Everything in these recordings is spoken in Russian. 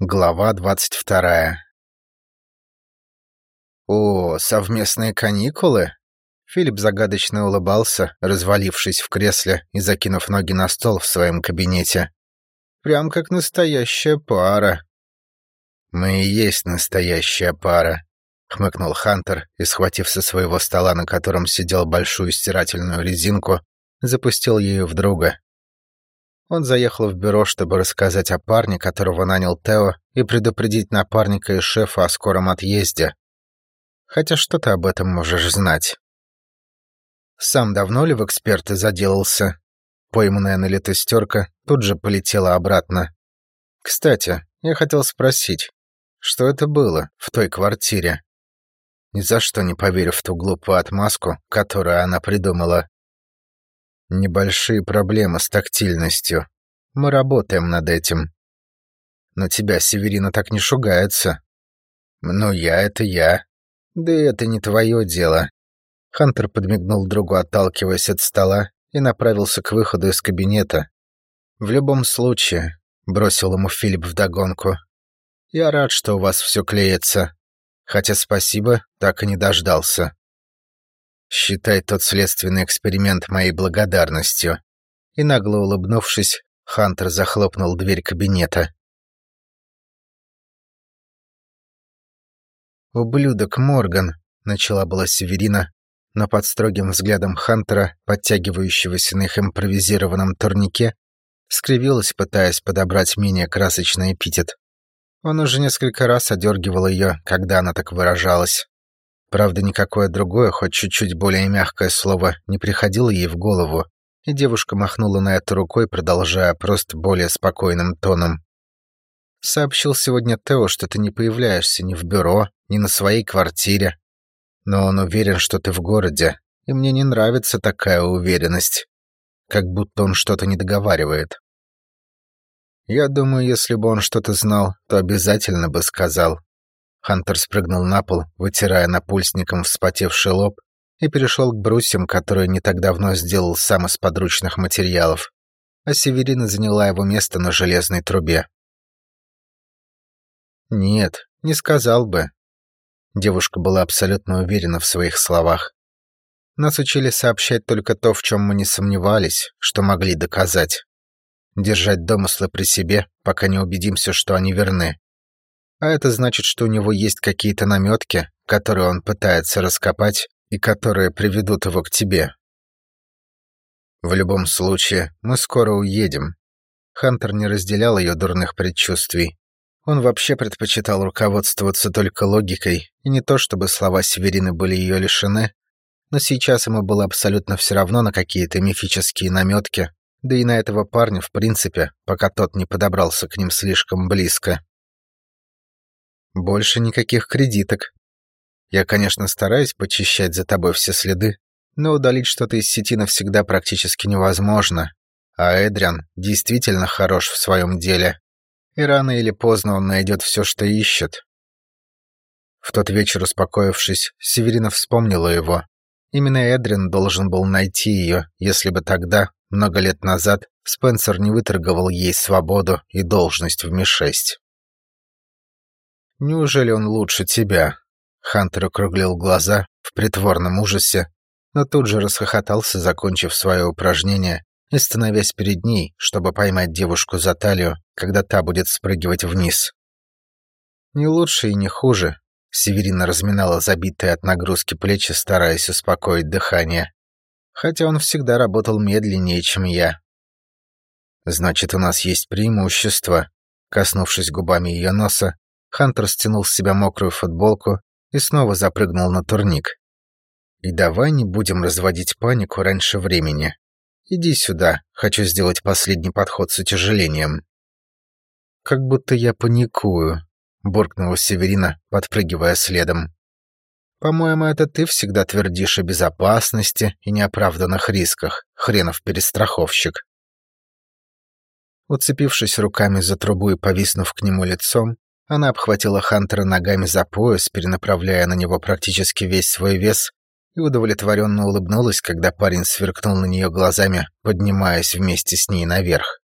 Глава двадцать вторая. «О, совместные каникулы?» Филипп загадочно улыбался, развалившись в кресле и закинув ноги на стол в своем кабинете. «Прям как настоящая пара». «Мы и есть настоящая пара», — хмыкнул Хантер и, схватив со своего стола, на котором сидел большую стирательную резинку, запустил ею в друга. Он заехал в бюро, чтобы рассказать о парне, которого нанял Тео, и предупредить напарника и шефа о скором отъезде. Хотя что ты об этом можешь знать? Сам давно ли в эксперты заделался? Пойманная на лето стерка тут же полетела обратно. Кстати, я хотел спросить, что это было в той квартире? Ни за что не поверю в ту глупую отмазку, которую она придумала. Небольшие проблемы с тактильностью. Мы работаем над этим. Но тебя Северина так не шугается. Ну, я — это я. Да это не твое дело. Хантер подмигнул другу, отталкиваясь от стола, и направился к выходу из кабинета. «В любом случае», — бросил ему Филипп вдогонку, — «я рад, что у вас все клеится. Хотя спасибо, так и не дождался. Считай тот следственный эксперимент моей благодарностью». И нагло улыбнувшись, Хантер захлопнул дверь кабинета. «Ублюдок Морган», — начала была Северина, но под строгим взглядом Хантера, подтягивающегося на их импровизированном турнике, скривилась, пытаясь подобрать менее красочный эпитет. Он уже несколько раз одергивал ее, когда она так выражалась. Правда, никакое другое, хоть чуть-чуть более мягкое слово, не приходило ей в голову, и девушка махнула на это рукой, продолжая просто более спокойным тоном. «Сообщил сегодня Тео, что ты не появляешься ни в бюро, ни на своей квартире. Но он уверен, что ты в городе, и мне не нравится такая уверенность. Как будто он что-то не договаривает. Я думаю, если бы он что-то знал, то обязательно бы сказал. Хантер спрыгнул на пол, вытирая напульсником вспотевший лоб, и перешел к брусьям, которые не так давно сделал сам из подручных материалов, а Северина заняла его место на железной трубе. «Нет, не сказал бы». Девушка была абсолютно уверена в своих словах. Нас учили сообщать только то, в чем мы не сомневались, что могли доказать. Держать домыслы при себе, пока не убедимся, что они верны. А это значит, что у него есть какие-то наметки, которые он пытается раскопать и которые приведут его к тебе. В любом случае, мы скоро уедем. Хантер не разделял ее дурных предчувствий. Он вообще предпочитал руководствоваться только логикой, и не то чтобы слова Северины были ее лишены, но сейчас ему было абсолютно все равно на какие-то мифические наметки, да и на этого парня в принципе, пока тот не подобрался к ним слишком близко. Больше никаких кредиток. Я, конечно, стараюсь почищать за тобой все следы, но удалить что-то из сети навсегда практически невозможно. А Эдриан действительно хорош в своем деле. И рано или поздно он найдет все, что ищет. В тот вечер, успокоившись, Северина вспомнила его. Именно Эдрин должен был найти ее, если бы тогда, много лет назад, Спенсер не выторговал ей свободу и должность в Ми-6. «Неужели он лучше тебя?» Хантер округлил глаза в притворном ужасе, но тут же расхохотался, закончив свое упражнение и становясь перед ней, чтобы поймать девушку за талию, когда та будет спрыгивать вниз. «Не лучше и не хуже», — Северина разминала забитые от нагрузки плечи, стараясь успокоить дыхание. «Хотя он всегда работал медленнее, чем я». «Значит, у нас есть преимущество», — коснувшись губами ее носа, Хантер стянул с себя мокрую футболку и снова запрыгнул на турник. «И давай не будем разводить панику раньше времени. Иди сюда, хочу сделать последний подход с утяжелением». «Как будто я паникую», — буркнула Северина, подпрыгивая следом. «По-моему, это ты всегда твердишь о безопасности и неоправданных рисках, хренов перестраховщик». Уцепившись руками за трубу и повиснув к нему лицом, она обхватила Хантера ногами за пояс, перенаправляя на него практически весь свой вес, и удовлетворенно улыбнулась, когда парень сверкнул на нее глазами, поднимаясь вместе с ней наверх.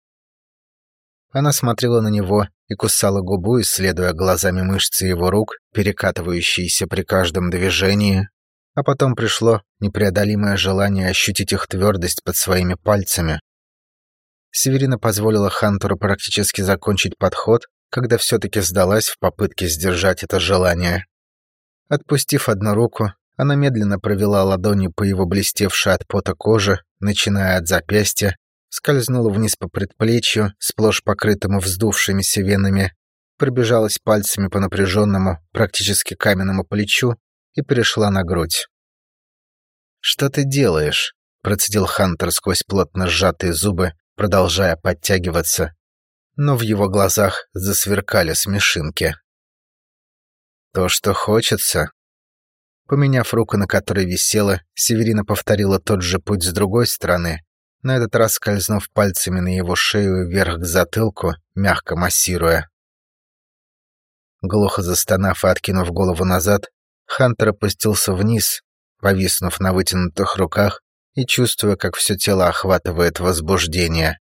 Она смотрела на него и кусала губу, исследуя глазами мышцы его рук, перекатывающиеся при каждом движении. А потом пришло непреодолимое желание ощутить их твердость под своими пальцами. Северина позволила Хантеру практически закончить подход, когда все-таки сдалась в попытке сдержать это желание. Отпустив одну руку, она медленно провела ладонью по его блестевшей от пота коже, начиная от запястья скользнула вниз по предплечью, сплошь покрытому вздувшимися венами, пробежалась пальцами по напряженному, практически каменному плечу и перешла на грудь. «Что ты делаешь?» — процедил Хантер сквозь плотно сжатые зубы, продолжая подтягиваться. Но в его глазах засверкали смешинки. «То, что хочется». Поменяв руку, на которой висела, Северина повторила тот же путь с другой стороны, на этот раз скользнув пальцами на его шею вверх к затылку, мягко массируя. Глухо застонав и откинув голову назад, Хантер опустился вниз, повиснув на вытянутых руках и чувствуя, как все тело охватывает возбуждение.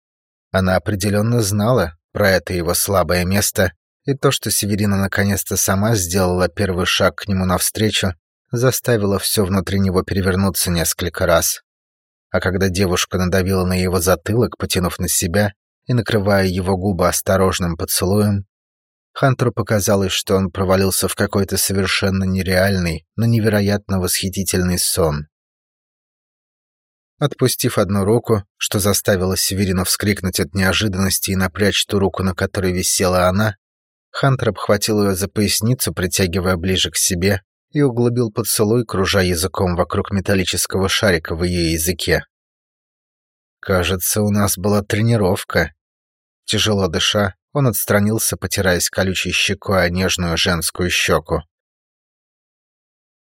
Она определенно знала про это его слабое место, и то, что Северина наконец-то сама сделала первый шаг к нему навстречу, заставило все внутри него перевернуться несколько раз а когда девушка надавила на его затылок, потянув на себя и накрывая его губы осторожным поцелуем, Хантеру показалось, что он провалился в какой-то совершенно нереальный, но невероятно восхитительный сон. Отпустив одну руку, что заставило Северину вскрикнуть от неожиданности и напрячь ту руку, на которой висела она, Хантер обхватил ее за поясницу, притягивая ближе к себе, и углубил поцелуй, кружа языком вокруг металлического шарика в ее языке. «Кажется, у нас была тренировка». Тяжело дыша, он отстранился, потираясь колючей щекой о нежную женскую щеку.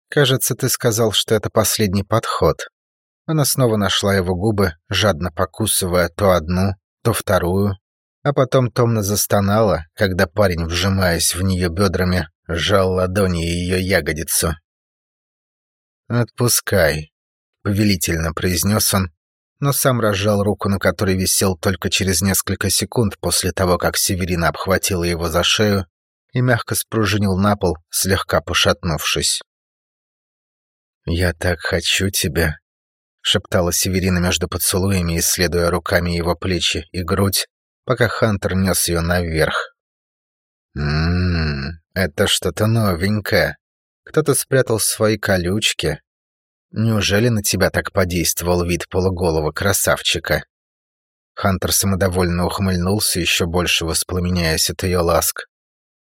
«Кажется, ты сказал, что это последний подход». Она снова нашла его губы, жадно покусывая то одну, то вторую, а потом томно застонала, когда парень, вжимаясь в нее бедрами, сжал ладони ее ягодицу. «Отпускай», — повелительно произнес он, но сам разжал руку, на которой висел только через несколько секунд после того, как Северина обхватила его за шею и мягко спружинил на пол, слегка пошатнувшись. «Я так хочу тебя», — шептала Северина между поцелуями, исследуя руками его плечи и грудь, пока Хантер нес ее наверх. «Ммм, это что-то новенькое. Кто-то спрятал свои колючки. Неужели на тебя так подействовал вид полуголого красавчика?» Хантер самодовольно ухмыльнулся, еще больше воспламеняясь от ее ласк.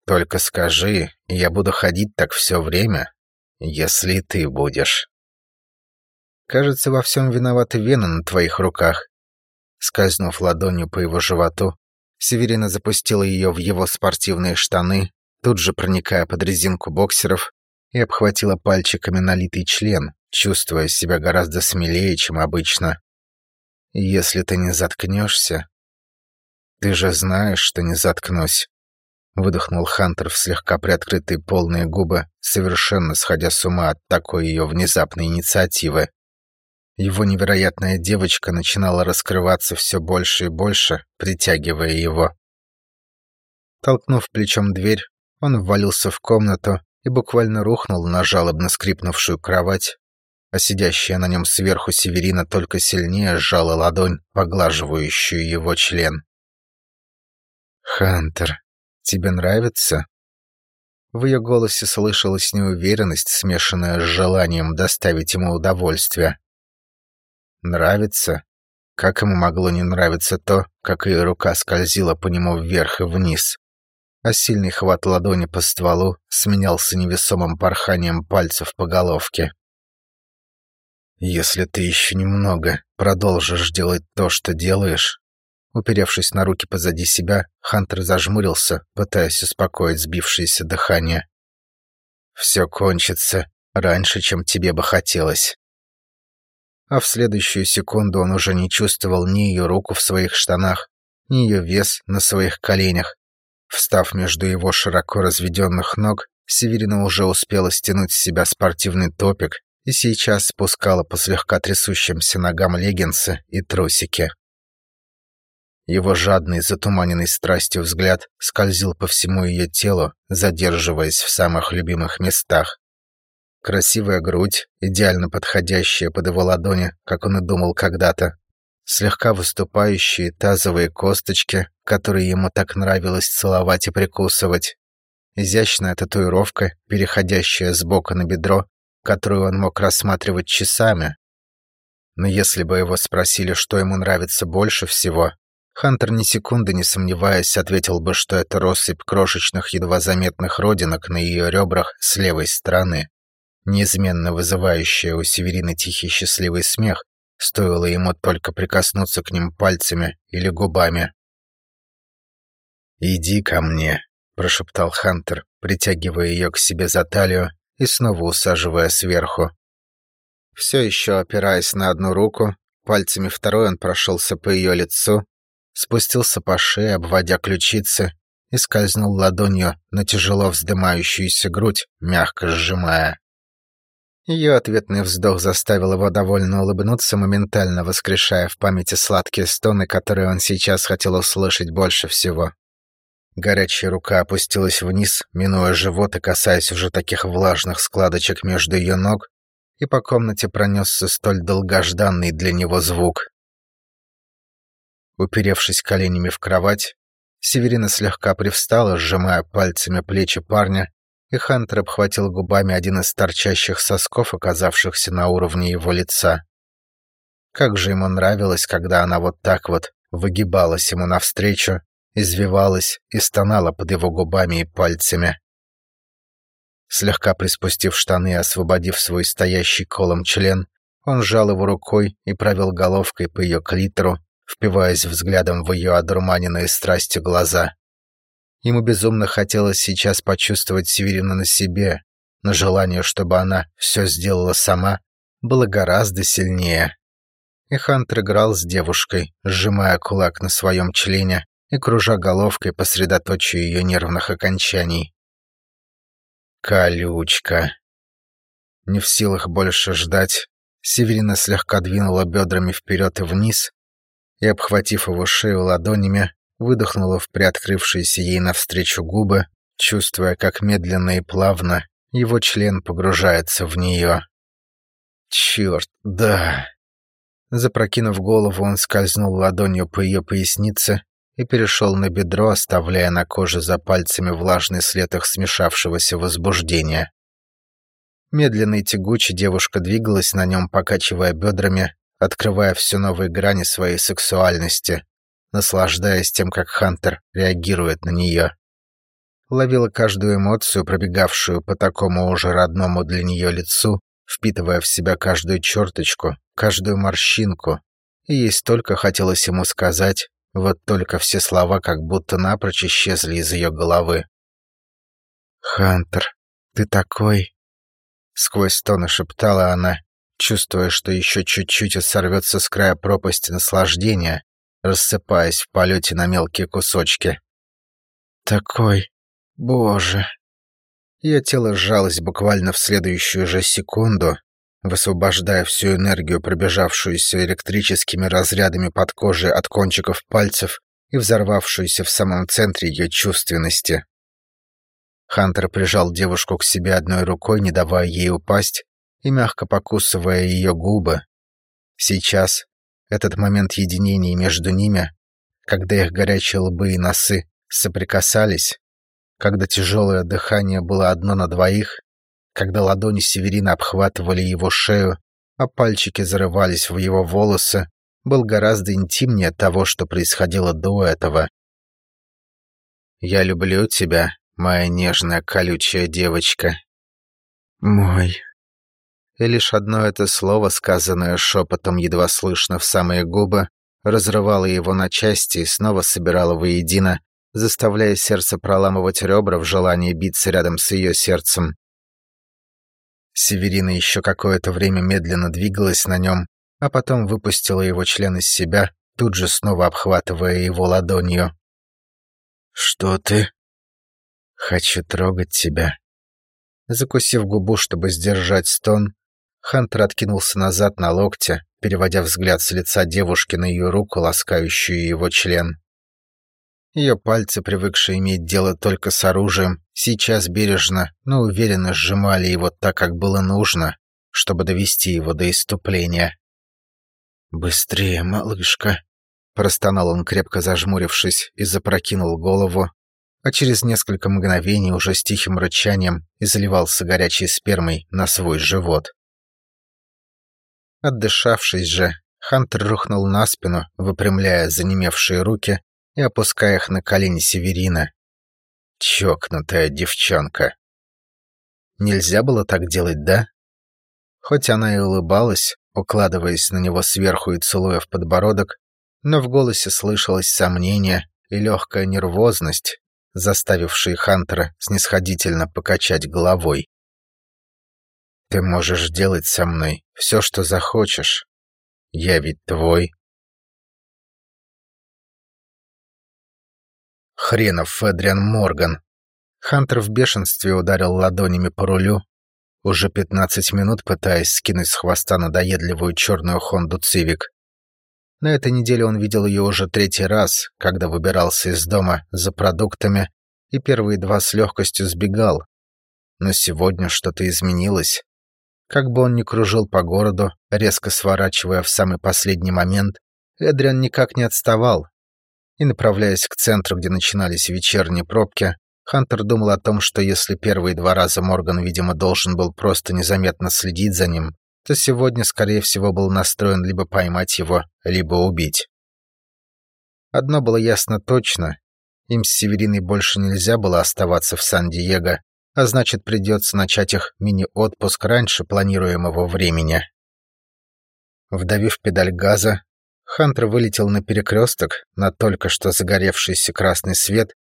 «Только скажи, я буду ходить так все время, если ты будешь». «Кажется, во всем виноваты вены на твоих руках», Скользнув ладонью по его животу, Северина запустила ее в его спортивные штаны, тут же проникая под резинку боксеров, и обхватила пальчиками налитый член, чувствуя себя гораздо смелее, чем обычно. «Если ты не заткнешься...» «Ты же знаешь, что не заткнусь», — выдохнул Хантер в слегка приоткрытые полные губы, совершенно сходя с ума от такой ее внезапной инициативы. Его невероятная девочка начинала раскрываться все больше и больше, притягивая его. Толкнув плечом дверь, он ввалился в комнату и буквально рухнул на жалобно скрипнувшую кровать, а сидящая на нем сверху Северина только сильнее сжала ладонь, поглаживающую его член. «Хантер, тебе нравится?» В ее голосе слышалась неуверенность, смешанная с желанием доставить ему удовольствие. Нравится? Как ему могло не нравиться то, как ее рука скользила по нему вверх и вниз? А сильный хват ладони по стволу сменялся невесомым порханием пальцев по головке. «Если ты еще немного продолжишь делать то, что делаешь...» Уперевшись на руки позади себя, Хантер зажмурился, пытаясь успокоить сбившееся дыхание. «Все кончится раньше, чем тебе бы хотелось» а в следующую секунду он уже не чувствовал ни ее руку в своих штанах, ни ее вес на своих коленях. Встав между его широко разведенных ног, Северина уже успела стянуть с себя спортивный топик и сейчас спускала по слегка трясущимся ногам леггинсы и трусики. Его жадный, затуманенный страстью взгляд скользил по всему ее телу, задерживаясь в самых любимых местах. Красивая грудь, идеально подходящая под его ладони, как он и думал когда-то. Слегка выступающие тазовые косточки, которые ему так нравилось целовать и прикусывать. Изящная татуировка, переходящая с бока на бедро, которую он мог рассматривать часами. Но если бы его спросили, что ему нравится больше всего, Хантер ни секунды не сомневаясь ответил бы, что это россыпь крошечных едва заметных родинок на ее ребрах с левой стороны, неизменно вызывающая у Северины тихий счастливый смех, стоило ему только прикоснуться к ним пальцами или губами. «Иди ко мне», — прошептал Хантер, притягивая ее к себе за талию и снова усаживая сверху. Все еще опираясь на одну руку, пальцами второй он прошелся по ее лицу, спустился по шее, обводя ключицы, и скользнул ладонью на тяжело вздымающуюся грудь, мягко сжимая. Ее ответный вздох заставил его довольно улыбнуться, моментально воскрешая в памяти сладкие стоны, которые он сейчас хотел услышать больше всего. Горячая рука опустилась вниз, минуя живот и касаясь уже таких влажных складочек между ее ног, и по комнате пронесся столь долгожданный для него звук. Уперевшись коленями в кровать, Северина слегка привстала, сжимая пальцами плечи парня, и Хантер обхватил губами один из торчащих сосков, оказавшихся на уровне его лица. Как же ему нравилось, когда она вот так вот выгибалась ему навстречу, извивалась и стонала под его губами и пальцами. Слегка приспустив штаны и освободив свой стоящий колом член, он сжал его рукой и провел головкой по ее клитору, впиваясь взглядом в ее одурманенные страстью глаза. Ему безумно хотелось сейчас почувствовать Северина на себе, но желание, чтобы она все сделала сама, было гораздо сильнее. И Хантер играл с девушкой, сжимая кулак на своем члене и кружа головкой по средоточию ее нервных окончаний. Колючка. Не в силах больше ждать, Северина слегка двинула бедрами вперед и вниз, и, обхватив его шею ладонями, выдохнула в приоткрывшиеся ей навстречу губы, чувствуя, как медленно и плавно его член погружается в нее. Черт, да. Запрокинув голову, он скользнул ладонью по ее пояснице и перешел на бедро, оставляя на коже за пальцами влажный след их смешавшегося возбуждения. Медленно и тягуче девушка двигалась на нем, покачивая бедрами, открывая все новые грани своей сексуальности, наслаждаясь тем, как Хантер реагирует на нее. Ловила каждую эмоцию, пробегавшую по такому уже родному для нее лицу, впитывая в себя каждую черточку, каждую морщинку, и ей столько хотелось ему сказать, вот только все слова как будто напрочь исчезли из ее головы. «Хантер, ты такой...» Сквозь стоны шептала она, чувствуя, что еще чуть-чуть и сорвется с края пропасти наслаждения, рассыпаясь в полете на мелкие кусочки. «Такой... Боже...» Ее тело сжалось буквально в следующую же секунду, высвобождая всю энергию, пробежавшуюся электрическими разрядами под кожей от кончиков пальцев и взорвавшуюся в самом центре ее чувственности. Хантер прижал девушку к себе одной рукой, не давая ей упасть, и мягко покусывая ее губы. Сейчас, этот момент единения между ними, когда их горячие лбы и носы соприкасались, когда тяжелое дыхание было одно на двоих, когда ладони Северина обхватывали его шею, а пальчики зарывались в его волосы, был гораздо интимнее того, что происходило до этого. «Я люблю тебя, моя нежная колючая девочка». «Мой», и лишь одно это слово, сказанное шепотом едва слышно в самые губы, разрывало его на части и снова собирало воедино, заставляя сердце проламывать ребра в желании биться рядом с ее сердцем. Северина еще какое-то время медленно двигалась на нем, а потом выпустила его член из себя, тут же снова обхватывая его ладонью. «Что ты?» «Хочу трогать тебя». Закусив губу, чтобы сдержать стон, Хантер откинулся назад на локте, переводя взгляд с лица девушки на ее руку, ласкающую его член. Ее пальцы, привыкшие иметь дело только с оружием, сейчас бережно, но уверенно сжимали его так, как было нужно, чтобы довести его до иступления. «Быстрее, малышка!» Простонал он, крепко зажмурившись, и запрокинул голову, а через несколько мгновений уже с тихим рычанием изливался горячей спермой на свой живот. Отдышавшись же, Хантер рухнул на спину, выпрямляя занемевшие руки и опуская их на колени Северина. Чокнутая девчонка. Нельзя было так делать, да? Хоть она и улыбалась, укладываясь на него сверху и целуя в подбородок, но в голосе слышалось сомнение и легкая нервозность, заставившие Хантера снисходительно покачать головой. «Ты можешь делать со мной все, что захочешь. Я ведь твой». Хренов Федриан Морган. Хантер в бешенстве ударил ладонями по рулю, уже пятнадцать минут пытаясь скинуть с хвоста надоедливую черную Хонду Цивик. На этой неделе он видел ее уже третий раз, когда выбирался из дома за продуктами, и первые два с легкостью сбегал. Но сегодня что-то изменилось. Как бы он ни кружил по городу, резко сворачивая в самый последний момент, Эдриан никак не отставал. И направляясь к центру, где начинались вечерние пробки, Хантер думал о том, что если первые два раза Морган, видимо, должен был просто незаметно следить за ним, то сегодня, скорее всего, был настроен либо поймать его, либо убить. Одно было ясно точно. Им с Севериной больше нельзя было оставаться в Сан-Диего, а значит, придется начать их мини-отпуск раньше планируемого времени. Вдавив педаль газа, Хантер вылетел на перекресток на только что загоревшийся красный свет,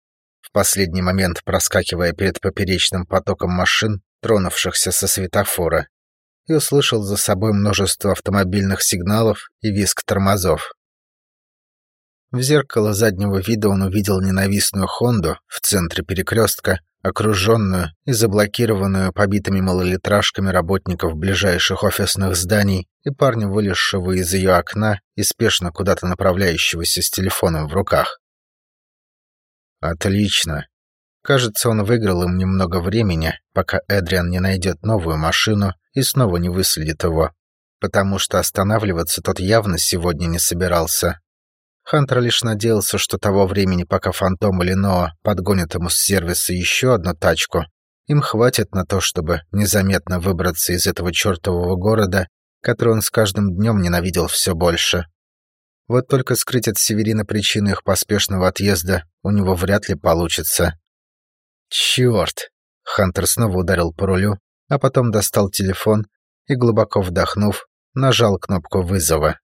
в последний момент проскакивая перед поперечным потоком машин, тронувшихся со светофора и услышал за собой множество автомобильных сигналов и визг тормозов. В зеркало заднего вида он увидел ненавистную «Хонду» в центре перекрестка, окруженную и заблокированную побитыми малолитражками работников ближайших офисных зданий и парня, вылезшего из ее окна и спешно куда-то направляющегося с телефоном в руках. «Отлично», Кажется, он выиграл им немного времени, пока Эдриан не найдет новую машину и снова не выследит его, потому что останавливаться тот явно сегодня не собирался. Хантер лишь надеялся, что того времени, пока Фантом или Ноа подгонят ему с сервиса еще одну тачку, им хватит на то, чтобы незаметно выбраться из этого чертового города, который он с каждым днем ненавидел все больше. Вот только скрыть от Северина причину их поспешного отъезда у него вряд ли получится. Черт! Хантер снова ударил по рулю, а потом достал телефон и, глубоко вдохнув, нажал кнопку вызова.